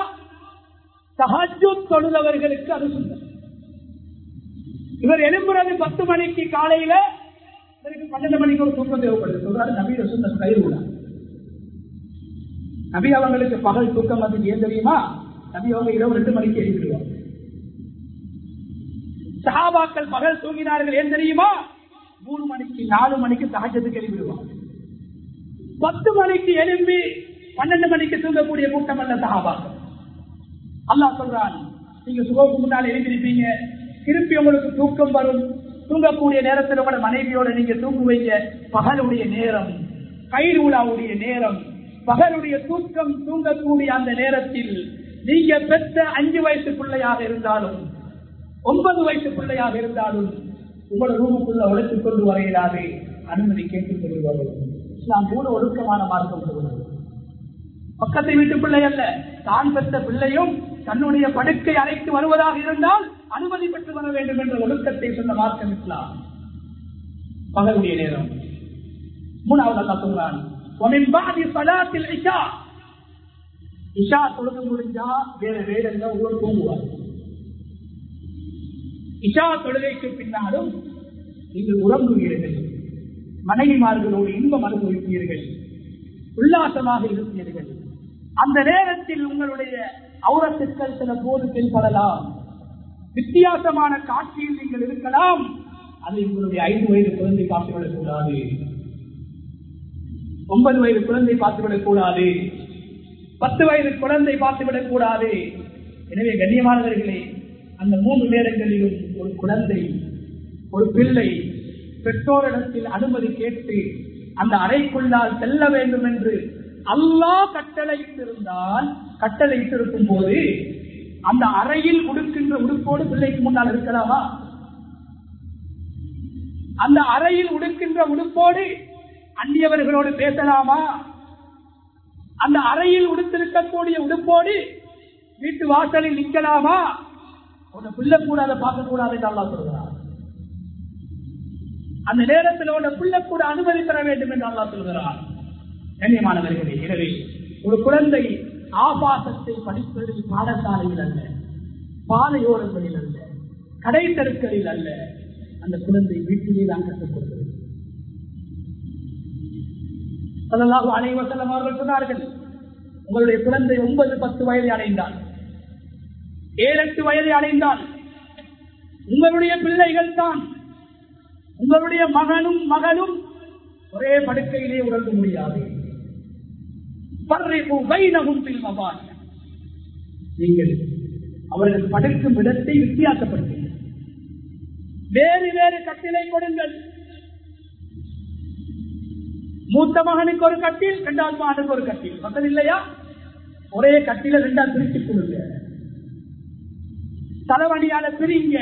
தஹஜு தொழுதவர்களுக்கு அது சொன்னது இவர் எழும்புறது பத்து மணிக்கு காலையில இவருக்கு பன்னெண்டு மணிக்கு ஒரு தூக்கம் தேவைப்படுது. சொல்றாரு நபீர சொன்ன கைருளா நபி அவங்களுக்கு பகல் தூக்கம் வந்து ஏன் தெரியுமா? நபி அவங்க இரவு ரெண்டு மணிக்கு எழுப்பிடுவாங்க. சஹாபாக்கள் பகல் தூங்கினார்கள் ஏன் தெரியுமா? மூணு மணிக்கு நாலு மணிக்கு சகஜத்துக்கு எழுப்பிடுவாங்க. பத்து மணிக்கு எழும்பி பன்னெண்டு மணிக்கு தூங்கக்கூடிய கூட்டம் அல்ல சஹாபாக்கள். அல்லாஹ் சொல்றான் நீங்க சுகோக்கு முன்னால் எழுந்திருப்பீங்க திருப்பி உங்களுக்கு தூக்கம் வரும். தூங்கக்கூடிய நேரத்தில் உங்களோட மனைவியோட நீங்க தூங்குவீங்க. பகலுடைய நேரம் கைரூலாவுடைய நேரம் பகலுடைய தூக்கம் தூங்கக்கூடிய அந்த நேரத்தில் நீங்க பெற்ற அஞ்சு வயசு பிள்ளையாக இருந்தாலும் ஒன்பது வயசு பிள்ளையாக இருந்தாலும் உங்களோட ரூமுக்குள்ள உழைத்துக் கொண்டு வரையிலாது. அனுமதி கேட்டுக் கொள்வார்கள் இஸ்லாம் கூட ஒழுக்கமான மார்க்கம் சொல்வது பக்கத்தை வீட்டு பிள்ளை அல்ல. தான் பெற்ற பிள்ளையும் தன்னுடைய படுக்கை அழைத்து வருவதாக இருந்தால் அனுமதி பெற்று வர வேண்டும் என்ற ஒழுக்கத்தை சொன்ன மார்க்கம் இஸ்லாம். பகலுடைய நேரம். மூணாவது அல்லா சொல்றான் இஷா. தொழுக முடிஞ்சா வேற வேடங்க ஒவ்வொரு தூங்குவார். இஷா தொழுகைக்கு பின்னாலும் நீங்கள் உறங்குகிறீர்கள் மனைவிமார்களோடு இன்பம் அனுபவிப்பீர்கள். உல்லாசமாக இருப்பீர்கள். அந்த நேரத்தில் உங்களுடைய அவுரத்துக்கள் சில போது தென்படலாம். வித்தியாசமான காட்சியில் நீங்கள் இருக்கலாம். அதை உங்களுடைய ஐந்து வயது குழந்தை பார்த்துவிடக் கூடாது ஒன்பது வயது குழந்தை பார்த்துவிடக் கூடாது பத்து வயது குழந்தை பார்த்துவிடக் கூடாது எனவே கண்ணியமானவர்களே அந்த மூன்று நேரங்களிலும் ஒரு குழந்தை ஒரு பிள்ளை பெற்றோரிடத்தில் அனுமதி கேட்டு அந்த அறைக்குள்ளால் செல்ல வேண்டும் என்று அல்லாஹ் கட்டளையிட்டிருந்தால் கட்டளையிட்டிருக்கும் போது அந்த அறையில் உடுக்கின்ற உடுப்போடு பிள்ளைக்கு முன்னால் இருக்கலாமா? அந்த அறையில் உடுக்கின்ற உடுப்போடு அந்நியவர்களோடு பேசலாமா? அந்த அறையில் உடுத்திருக்கக்கூடிய உடுப்போடு வீட்டு வாசலில் நிற்கலாமா? உன்னை பிள்ளை கூட அதை பார்க்க கூடாது என்று அல்லா சொல்கிறார் அந்த நேரத்தில் உள்ள பிள்ளை கூட அனுமதி பெற வேண்டும் என்று அல்லா சொல்கிறார் கண்ணியமானவர்களே எனவே ஒரு குழந்தை ஆபாசத்தை படிப்பது பாடசாலையில் அல்ல பாதையோரங்களில் அல்ல கடை தெருக்களில் அல்ல. அந்த குழந்தை வீட்டிலே தான் கற்றுக் கொடுக்கிறது. அனைவசலம் அவர்கள் சொன்னார்கள் உங்களுடைய குழந்தை ஒன்பது பத்து வயதை அடைந்தால் ஏழு எட்டு வயதை அடைந்தால் உங்களுடைய பிள்ளைகள் தான் உங்களுடைய மகனும் மகளும் ஒரே படுக்கையிலே உறங்க முடியாது. நீங்கள் அவர்கள் படுக்கும் இடத்தை வித்தியாசப்படுத்துங்கள். வேறு வேறு கட்டிலை கொடுங்கள். மூத்த மகனுக்கு ஒரு கட்டில் இரண்டாவது மகனுக்கு ஒரு கட்டில். வசதி இல்லையா? ஒரே கட்டில ரெண்டா பிரிச்சு கொடுங்க. தலைவணியால பிரிங்க.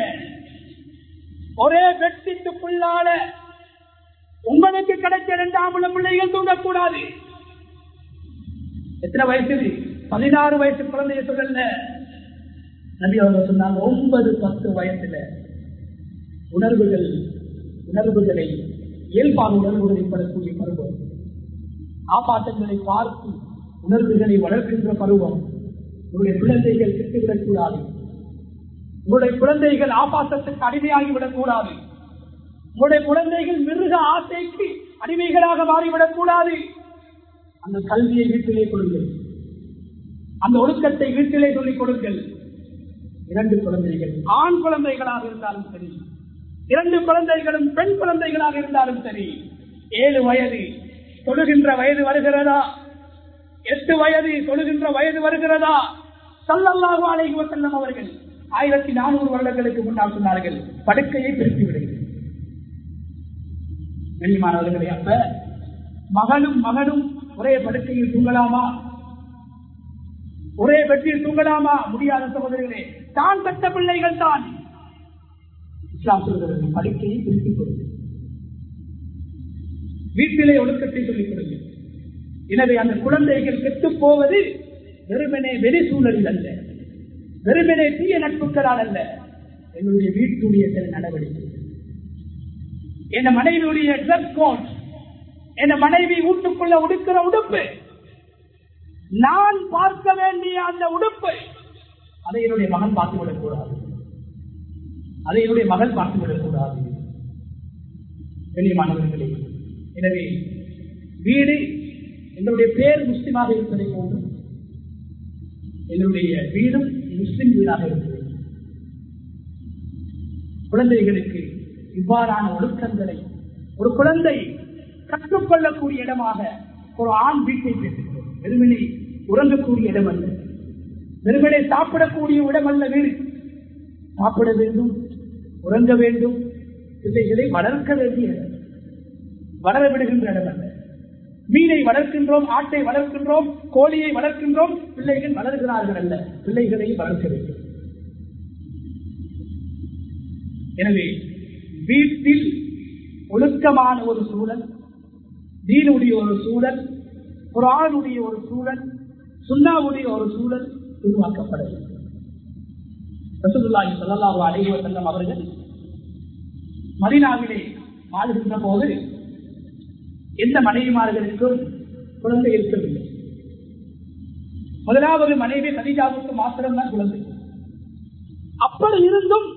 ஒரே வெட்டிட்டுக்குள்ளால உங்களுக்கு கிடைச்ச இரண்டாம் பிள்ளைகள் தூங்கக்கூடாது. எத்தனை வயசு? பதினாறு வயசு குழந்தைய சொல்லல. நபி அவங்க சொன்னாங்க ஒன்பது பத்து வயசுல உணர்வுகள் உணர்வுகளை இயல்பான உணர்வுகளை படக்கூடிய பருவம். ஆபாட்டங்களை பார்த்து உணர்வுகளை வளர்க்கின்ற பருவம். உங்களுடைய குழந்தைகள் கெட்டுவிடக்கூடாது. உங்களுடைய குழந்தைகள் ஆபாசத்துக்கு அடிமையாகிவிடக் கூடாது. உங்களுடைய குழந்தைகள் மிருக ஆசைக்கு அடிமைகளாக மாறிவிடக் கூடாது. அந்த கல்வியை வீட்டிலே கொடுங்கள். அந்த ஒழுக்கத்தை வீட்டிலே சொல்லிக் கொடுங்கள். இரண்டு குழந்தைகள் ஆண் குழந்தைகளாக இருந்தாலும் சரி இரண்டு குழந்தைகளும் பெண் குழந்தைகளாக இருந்தாலும் சரி ஏழு வயது தொழுகின்ற வயது வருகிறதா? எட்டு வயது தொழுகின்ற வயது வருகிறதா? சல்லல்லாஹு அலைஹி செல்லும் அவர்கள் ஆயிரத்தி நானூறு வருடங்களுக்கு முன்னால் சொன்னார்கள் படுக்கையை பிரித்து விடுங்கள் கண்ணியமானவர்களே அப்ப மகனும் மகனும் ஒரே படுக்கையில் தூங்கலாமா? ஒரே பெட்டியில் தூங்கலாமா? முடியாத சகோதரர்களே தான் பெற்ற பிள்ளைகள் தான். இஸ்லாம் சொல்கிறது படுக்கையை திருப்பிக் கொடுங்க வீட்டிலே ஒழுக்கத்தை சொல்லிக் கொடுங்க எனவே அந்த குழந்தைகள் கெட்டு போவது வெறுமனே வெளி சூழலில் அல்ல. வெறுமனே தீய நட்புகளால் அல்ல. என்னுடைய வீட்டுடைய சில நடவடிக்கை என் மனைவியுடைய ட்ரெஸ் கோட் என் மனைவி வீட்டுக்குள்ள உடுக்கிற உடுப்பு. நான் பார்க்க வேண்டிய அந்த உடுப்பு. அதை என்னுடைய மகன் பார்த்து விடக்கூடாது. அதை என்னுடைய மகள் பார்த்து விடக்கூடாது. வெளியமானவர்களே எனவே வீடு என்னுடைய பேர் முஸ்லிமாக இருப்பதை போன்று என்னுடைய வீடும் முஸ்லிம் வீடாக இருக்கிறது குழந்தைகளுக்கு இவ்வாறான ஒழுக்கங்களை ஒரு குழந்தை கற்றுக்கொள்ளக்கூடிய இடமாக ஒரு ஆண் வீட்டை பேசுகிறோம். வெறுமனே உறங்கக்கூடிய இடம் அல்ல. வெறுமனே சாப்பிடக்கூடிய இடம் அல்ல வீடு சாப்பிட வேண்டும் உறங்க வேண்டும் பிள்ளைகளை வளர்க்க வேண்டிய இடம். வளர விடுகின்ற இடம் அல்ல. மீனை வளர்க்கின்றோம் ஆட்டை வளர்க்கின்றோம் கோழியை வளர்க்கின்றோம் பிள்ளைகள் வளர்கிறார்கள் அல்ல. பிள்ளைகளை வளர்க்க வேண்டும். எனவே வீட்டில் ஒழுக்கமான ஒரு சூழல் தீனுடைய ஒரு சூழல் குரானுடைய ஒரு சூழல் சுண்ணாவுடைய ஒரு சூழல் உருவாக்கப்பட ரசூலுல்லாஹி ஸல்லல்லாஹு அலைஹி வஸல்லம் அவர்கள் மதீனாவிலே வாழ்கின்ற போது எந்த மனைவிமார்களுக்கும் குழந்தை இருக்கவில்லை. முதலாவது மனைவி கதிஜாவுக்கு மாத்திரம்தான் குழந்தை. அப்படி இருந்தும்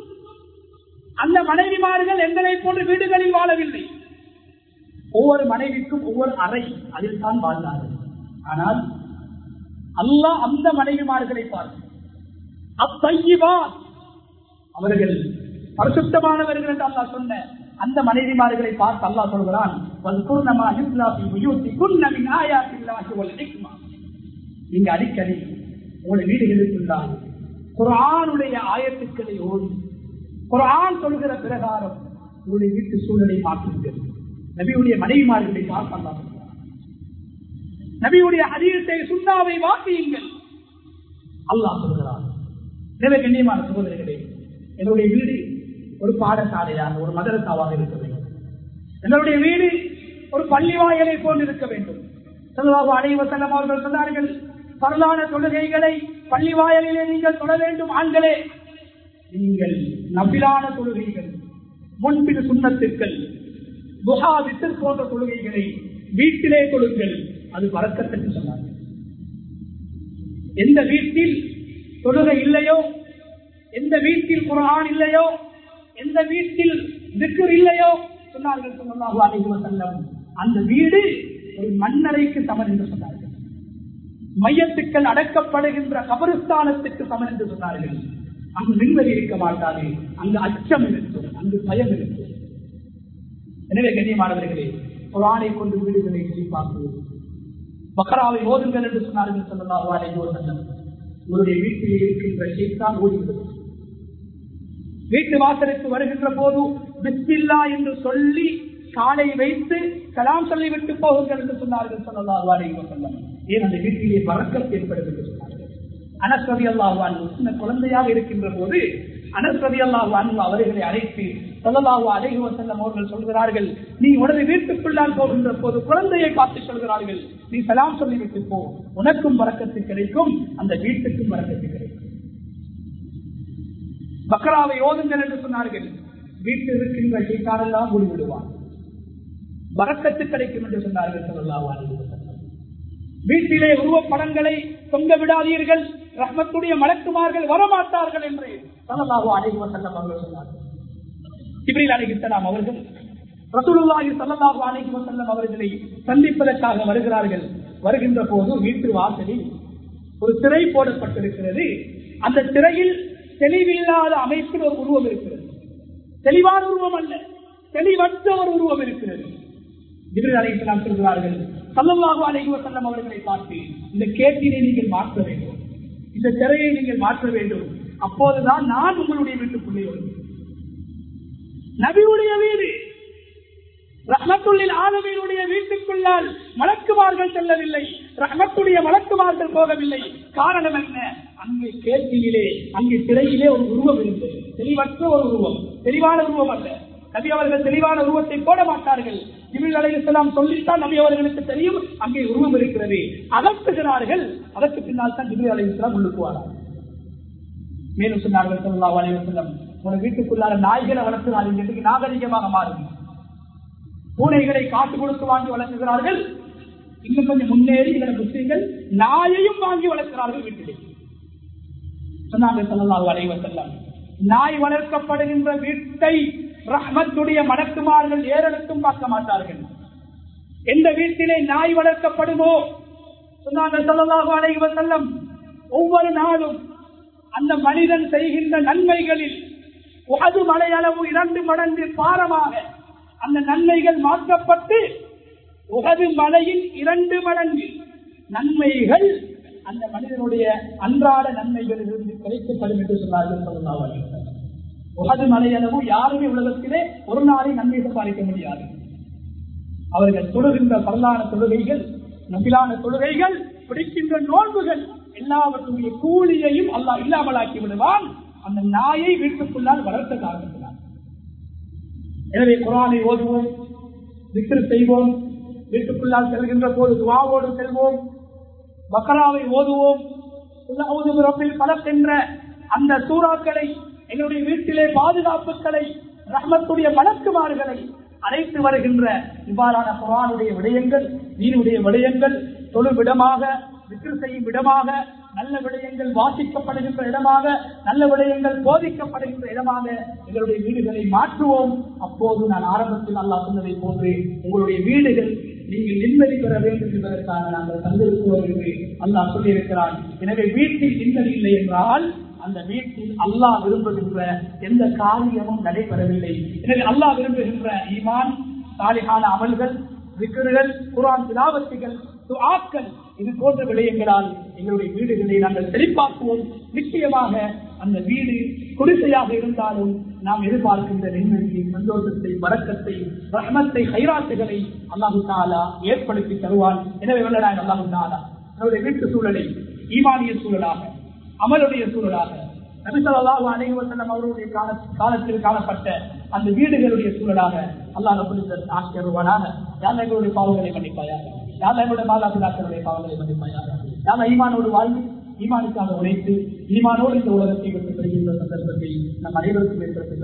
அந்த மனைவிமார்கள் எங்களை போன்ற வீடுகளில் வாழவில்லை. ஒவ்வொரு மனைவிக்கும் ஒவ்வொரு அறை அதில் தான் வாழ்ந்தார்கள். ஆனால் அல்லாஹ் அந்த மனைவிமார்களை பார்த்து அத்தையிவா அவர்கள் பரிசுத்தமானவர்கள் என்று அல்லாஹ் சொன்ன அந்த மனைவிமார்களை பார்த்து அல்லாஹ் சொல்கிறான் நீங்க அடிக்கடி உங்களுடைய வீடுகளுக்குள்ளால் குரானுடைய ஆயத்துக்களை ஓடி குரான் சொல்கிற பிரகாரம் உங்களுடைய வீட்டு சூழலை மாற்றுகிறது நபியுடைய மனைவிமார்களை பார்க்கலாம். நபியுடைய அதிகத்தை சுண்ணாவை வாசியுங்கள் அல்லாஹ் சொல்கிறார் எனவே கண்ணியமான சகோதரர்களே என்னுடைய வீடு ஒரு பாடசாலையாக ஒரு மதரசாவாக இருக்க வேண்டும். எங்களுடைய வீடு ஒரு பள்ளி வாயலை போன்று இருக்க வேண்டும். செல்வாக அனைவர் செல்லம் அவர்கள் சொன்னார்கள் பரலான தொழுகைகளை பள்ளி வாயலிலே நீங்கள் தொட வேண்டும் ஆண்களே. நீங்கள் நபிலான தொழுகைகள் முன்பின் சுண்ணத்துக்கள் துஹா வித்தர் போன்ற தொழுகைகளை வீட்டிலே கொடுங்கள் அது வரக்கத்துக்கு சொன்னார்கள். எந்த வீட்டில் தொழுகை இல்லையோ எந்த வீட்டில் குரான் இல்லையோ எந்த வீட்டில் திக்கு இல்லையோ சொன்னார்கள் சொல்லலாஹு அலைஹி அந்த வீடு ஒரு மண்ணறைக்கு சமன் என்று சொன்னார்கள். மையத்துக்கள் அடக்கப்படுகின்ற கபரிஸ்தானத்துக்கு சமன் என்று சொன்னார்கள். அங்கு நிம்மதி இருக்க மாட்டாது. அங்கு அச்சம் இருக்கும். அங்கு பயம் இருக்கும். எனவே கண்ணியமானவர்களே குரானை கொண்டு வீடுகளை சிரிப்பாக்குவது பக்கராவை ஓதுங்கள் என்று சொன்னார்கள் சொல்லலாம் அலைஹி வஸல்லம். உங்களுடைய வீட்டில் இருக்கின்ற ஷைத்தான் ஓடிவிடும் வீட்டு வாசலுக்கு வருகின்ற போது பிஸ்மில்லா என்று சொல்லி காலை வைத்து கலாம் சொல்லி விட்டு போகுங்கள் என்று சொன்னார்கள் சொல்லலாம் அலைஹி வஸல்லம். ஏன் அந்த வீட்டிலே வரக்கத் ஏற்படும் என்று சொன்னார்கள். அனஸ்ரதி அல்லாஹ் சின்ன குழந்தையாக இருக்கின்ற போது அனஸ்ரதி அல்லாஹ் அவர்களை அழைத்து சொல்லலாஹு அலைஹி வஸல்லம் அவர்கள் சொல்கிறார்கள் நீ உனது வீட்டுக்குள்ளால் போகின்ற போது குழந்தையை பார்த்து சொல்கிறார்கள். நீ சலாம் சொல்லிவிட்டு போ. உனக்கும் வரக்கத்து கிடைக்கும். அந்த வீட்டுக்கும் வரக்கத்து கிடைக்கும். பக்ராவை ஓதுங்கள் என்று சொன்னார்கள் வீட்டில் இருக்கின்ற வீட்டாரெல்லாம் மூடிவிடுவான் வரக்கத்து கிடைக்கும் என்று சொன்னார்கள் சொல்லலாஹு அலைஹி வஸல்லம். வீட்டிலே உருவப்படங்களை தொங்க விடாதீர்கள். ரஹ்மத்துடைய மலக்குமார்கள் வரமாட்டார்கள் என்று சல்லல்லாஹு அலைஹி வஸல்லம் அவர்கள் சொன்னார்கள். இப்ரீல் அலைஹிஸ்ஸலாம் அவர்கள் ரசூலுல்லாஹி ஸல்லல்லாஹு அலைஹி வஸல்லம் அவர்களை சந்திப்பதற்காக வருகிறார்கள். வருகின்ற போது வீட்டு வாசலில் ஒரு திரை போடப்பட்டிருக்கிறது. அந்த திரையில் தெளிவில்லாத அமைப்பில் ஒரு உருவம் இருக்கிறது. தெளிவான உருவம் அல்ல. தெளிவற்ற ஒரு உருவம் இருக்கிறது. ஜிப்ரீல் அலைஹிஸ்ஸலாம் சொல்கிறார்கள் சல்லல்லாஹு அலைஹி வஸல்லம் அவர்களை பார்த்து இந்த கேட்டினை நீங்கள் மாற்ற வேண்டும். இந்த திரையை நீங்கள் மாற்ற வேண்டும். அப்போதுதான் நான் உங்களுடைய வீட்டுக்குள்ளே வருவேன். நபியுடைய வீடு. ரஹமத்துள்ளில் ஆலமீனுடைய வீட்டுக்குள்ளால் மலக்குமார்கள் செல்லவில்லை. ரஹமத்துடைய மலக்குமார்கள் போகவில்லை. காரணம் என்ன? அங்கு கேள்வியிலே அங்கே திரையிலே ஒரு உருவம் இருந்தது தெளிவற்ற ஒரு உருவம். தெளிவான உருவம் அல்ல. நபி அவர்கள் தெளிவான உருவத்தை போட மாட்டார்கள். ஜிபில் அலைஹிஸ்ஸலாம் சொல்லித்தான் நபி அவர்களுக்கு தெரியும் அங்கே உருவம் இருக்கிறது. அகற்றுகிறார்கள் அதற்கு பின்னால் தான் ஜிபில் அலைஹிஸ்ஸலாம் உள்ளுக்குவார்கள் மேலும் சொன்னார்கள் ஸல்லல்லாஹு அலைஹி உங்க வீட்டுக்குள்ளால நாய்களை வளர்க்கிறார்கள் இன்றைக்கு நாகரிகமாக மாறும். பூனைகளை காட்டு கொடுத்து வாங்கி வளர்க்கிறார்கள். இன்னும் கொஞ்சம் முன்னேறி இதர முஸ்லீம்கள் நாயையும் வாங்கி வளர்க்கிறார்கள் வீட்டிலே. சொன்னாங்க ஸல்லல்லாஹு நாய் வளர்க்கப்படுகின்ற வீட்டை ரஹ்மத்துடைய மடக்குமார்கள் ஏறெடுத்தும் பார்க்க மாட்டார்கள். எந்த வீட்டிலே நாய் வளர்க்கப்படுமோ? சொன்னாங்க ஸல்லல்லாஹு அலைஹி ஒவ்வொரு நாளும் அந்த மனிதன் செய்கின்ற நன்மைகளில் உகது மலையளவு இரண்டு மடங்கு பாரமாக. அந்த நன்மைகள் மாற்றப்பட்டு உகது மலையின் இரண்டு மடங்கு. நன்மைகள் அந்த மனிதனுடைய அன்றாட நன்மைகளிலிருந்து கிடைக்கப்படும் என்று சொன்னார்கள் ஸல்லல்லாஹு உகது மலையளவு யாருமே உலகத்திலே ஒரு நாளை நன்மை சம்பாதிக்க முடியாது. அவர்கள் தொழுகின்ற பரலான தொழுகைகள் நம்பிலான தொழுகைகள் பிடிக்கின்ற நோன்புகள் எல்லாவற்றுடைய கூலியையும் அல்லாஹ் இல்லாமலாக்கி விடுவான். அந்த நாயை வீட்டுக்குள்ளால் வளர்த்த காரணத்தினார் எனவே குரானை ஓதுவோம் விக்கிரு செய்வோம் வீட்டுக்குள்ளால் செல்கின்ற போது துவாவோடு செல்வோம் பக்கராவை ஓதுவோம். பலக் என்ற அந்த சூறாக்களை எங்களுடைய வீட்டிலே பாதுகாப்புகளை ரஹமத்துடைய வழக்குமாறுகளை அழைத்து வருகின்ற இவ்வாறான குரானுடைய விடயங்கள் நீனுடைய விடயங்கள் தொழுவிடமாக விடமாக செய்யும் விடமாக நல்ல விடயங்கள் வாசிக்கப்படுகின்ற இடமாக நல்ல விடயங்கள் போதிக்கப்படுகின்ற இடமாக எங்களுடைய வீடுகளை மாற்றுவோம். அப்போது நான் ஆரம்பத்தில் அல்லா சொன்னதை போன்று உங்களுடைய வீடுகள் நீங்கள் நிம்மதி பெற வேண்டும் என்பதற்காக நாங்கள் தந்திருக்கிறோம் என்று அல்லாஹ் சொல்லியிருக்கிறான். எனவே வீட்டில் நிம்மதி இல்லை என்றால் அந்த வீட்டில் அல்லாஹ் விரும்புகின்ற எந்த காரியமும் நடைபெறவில்லை. எனவே அல்லாஹ் விரும்புகின்ற ஈமான் சாலிகான அமல்கள் விக்கிர்கள் குரான் திலாவத்துகள் துஆக்கள் இது போன்ற விடயங்களால் எங்களுடைய வீடுகளை நாங்கள் செழிப்பாக்குவோம் நிச்சயமாக அந்த வீடு குடிசையாக இருந்தாலும் நாம் எதிர்பார்க்கின்ற நிம்மதியை சந்தோஷத்தை வழக்கத்தை ரஹமத்தை கைராட்டுகளை அல்லாஹு தாலா ஏற்படுத்தி தருவான். எனவே வல்லடாய் அல்லாஹு தாலா நம்முடைய வீட்டு சூழலை ஈமானிய சூழலாக அமலுடைய சூழலாக நபிசல்லாஹு அனைவசனம் அவருடைய கால காலத்தில் காணப்பட்ட அந்த வீடுகளுடைய சூழலாக அல்லாஹ் ஆசிரியருவானாக யார் எங்களுடைய பாவங்களை மன்னிப்பாயாக? யார் எங்களுடைய மாதாபிதாக்களுடைய பாவங்களை மன்னிப்பாயாக. யார் ஈமானோடு வாழ்ந்து ஈமானுக்காக உழைத்து ஈமானோடு இந்த உலகத்தை விட்டு பெறுகின்ற சந்தர்ப்பத்தை நம் அனைவருக்கும் ஏற்படுத்தி